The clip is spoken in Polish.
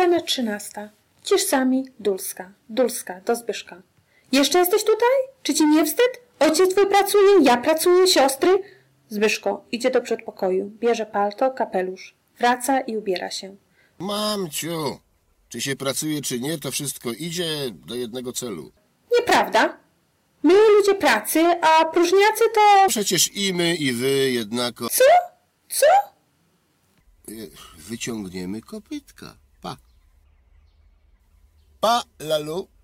Scena trzynasta. Cisz sami, Dulska. Dulska, do Zbyszka. Jeszcze jesteś tutaj? Czy ci nie wstyd? Ojciec twój pracuje, ja pracuję, siostry. Zbyszko idzie do przedpokoju, bierze palto, kapelusz. Wraca i ubiera się. Mamciu, czy się pracuje, czy nie, to wszystko idzie do jednego celu. Nieprawda. My ludzie pracy, a próżniacy to... Przecież i my, i wy jednako Co? Co? wyciągniemy kopytka. Pa. Pa, Lalu.